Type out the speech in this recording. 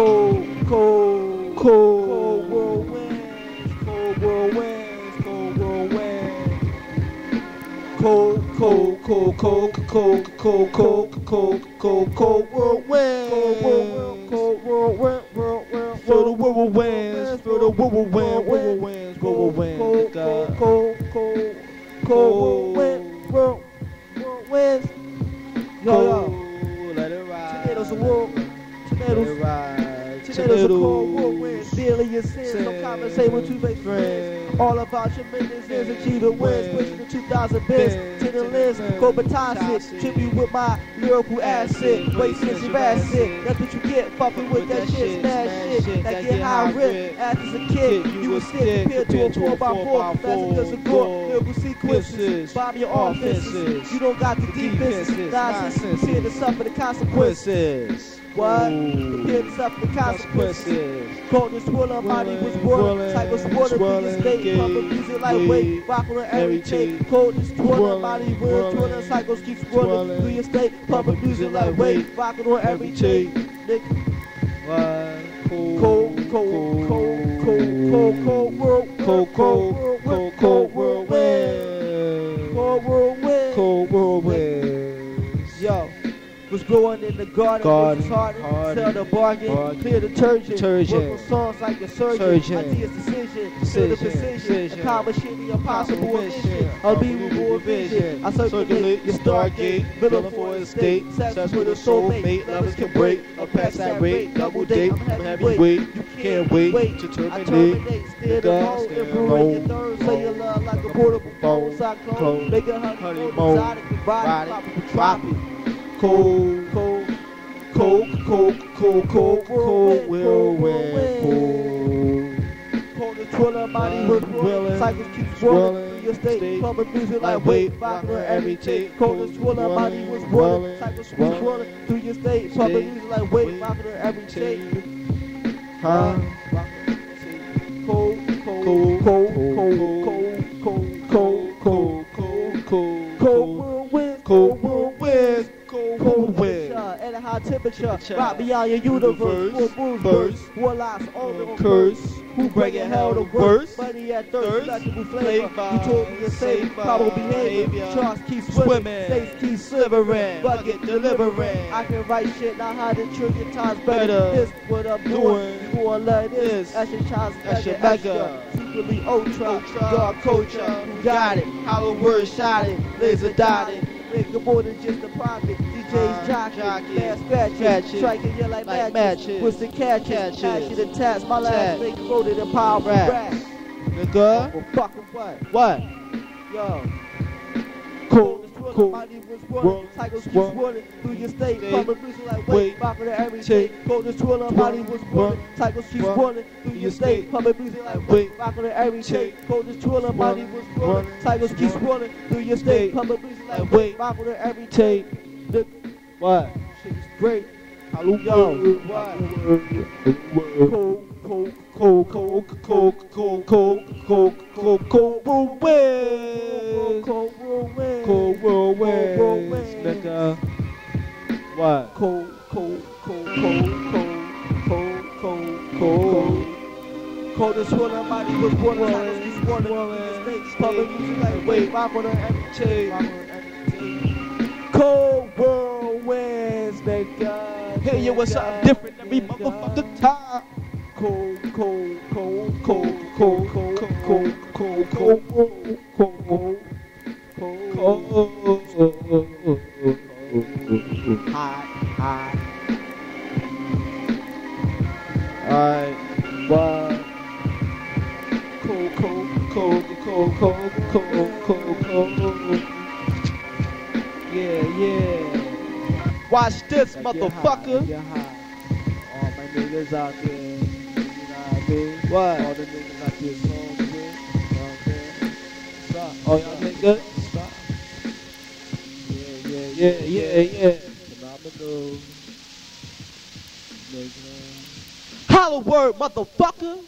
Cold, cold, cold, cold whirlwinds, cold whirlwinds, cold whirlwinds. Cold, cold, cold, cold, cold, cold, cold, cold, cold, cold whirlwind. Cold whirlwind, cold whirlwind, whirlwind. Feel the whirlwinds, feel the whirlwind, whirlwinds, whirlwinds. Cold, cold, cold, cold whirlwind, whirlwinds. Yo, yo. Let it ride. Tomatoes and wool. Let it ride. Tomatoes are cold whirlwinds. Deal in your sins. No Sins. conversate with two best friends. All about your business is achieving wins. Wins. Pushing the 2000 bits Bins. to the. Go Baton Baton Tribute with my lyrical acid. Waste is your acid. That's what you get. Fucking with that shit. Smash shit. That get high rip. As a kid, you was stick compared to a 4x4. Faster than gore. Lyrical sequences. Bomb your offenses. You don't got the defenses. Nonsense. Prepare to suffer the consequences. What? The Gives up the consequences. Coldness swirling, body was whirling. Type was water through the state. Pumping music lightweight. Rocking every take. Coldness twirling, body whirling. Twirling cycles keep swirling through your state. Pumping music lightweight. Rocking on every chain. Nigga. Cold, cold, cold, cold, cold, cold world. Cold, cold, cold, cold world. Was growing in the garden, Garden, which harder. harder. Sell the bargain, Bargain. clear detergent. Detergent. Work on songs like a surgeon. Surgeon. Ideas decision, feel the Decision. precision. Decision. Accomplishing the impossible Mission. Unbelievable vision. I circulate your stargate, villain for a state. Sex with a soulmate, lovers can break. Or pass that rate, double date. I'm heavyweight. You can't wait to to I terminate. terminate, steer the Gun, road, steer infrared the your road. third, say your love like a portable phone, cyclone, Clone. make a honey, Honeymoon. honeymoon, exotic, Ride erotic, it. tropical, tropic, cold, cold, cold, cold, cold, cold, cold, whirlwind, cold. Cold and twirling, body was whirling, Whirling, cycles keep swirling swirling, through your state, state, pumping music like like weight, weight, rocking on rocking every every tape. tape, Cold and swirling, body whirling, was whirling, whirling, cycles keep swirling, swirling through your state, pumping state, music like weight, weight, rocking on every tape. Huh? Cold, cold, cold, cold, cold, cold, cold, cold, cold, cold, cold, cold whirlwind, cold cold whirlwinds, cold cold wind, wind. at a high temperature, rock beyond your universe, Universe. full burst, warlocks, all the Curse. who bringing hell to Worse. money at thirst, flexible flavor, you told me to save, probable behavior, charts keep swimming, states keep slivering, bucket delivering, I can write shit now hundred trillion times better, this what I'm doing, you gon' love this, This. extra chance, Extra extra, mega. secretly ultra, dark culture, who got it, Holloword shot it, laser dotted, Nigga more than just a profit. DJs Uh, jockey, jockey, fast scratches, striking you like, like matches. With the catches, catches, catches, attacks. My last tat. nigga loaded in powerful Rap. Nigga. Well, fucking what? What? Yo. Cool, cool. My was Whirl, swirling, cycles keep swirl. swirling through your state. State. Pumping music like Wait. weight, rocking to everything. Cold and swirling, body was whirling, cycles Whirl. swirling through your state. state. Pumping music like Wait. weight, rocking to everything. Cold and swirling, body was Whirl. whirling, cycles Whirl. swirling through your state. State. Pumping music like weight, weight. rocking to everything. The What? shit is great. Hello. Yo, what? Cold, cold, cold, cold, cold, cold, cold, cold, cold, cold, whirlwind. cold whirlwind. Cold whirlwind. whirlwind. Nigga. What? Cold, cold, cold, cold, cold, cold, cold, cold. Cold and swirling, body was cycles keep swirling, Swirling. mistakes, pumping music like weight, rock on every Take. rock on every tape. Cold whirlwinds, nigga. Hey, yo, what's up? Different every motherfucking time. Cold, cold, cold, cold, cold, cold, cold, cold, cold, cold, cold, Alright, what? Cold, cold, Cold, cold, cold, cold, cold, cold. yeah, yeah. Watch this, Like, get high, motherfucker. get high. All my niggas out there, you know what I mean? What? All the niggas out there song with, you know what I'm saying? Stop. Oh, y'all niggas? Stop. Yeah, yeah, Yeah, yeah, yeah. Phenomenal. Nigga. Holloword, motherfucker.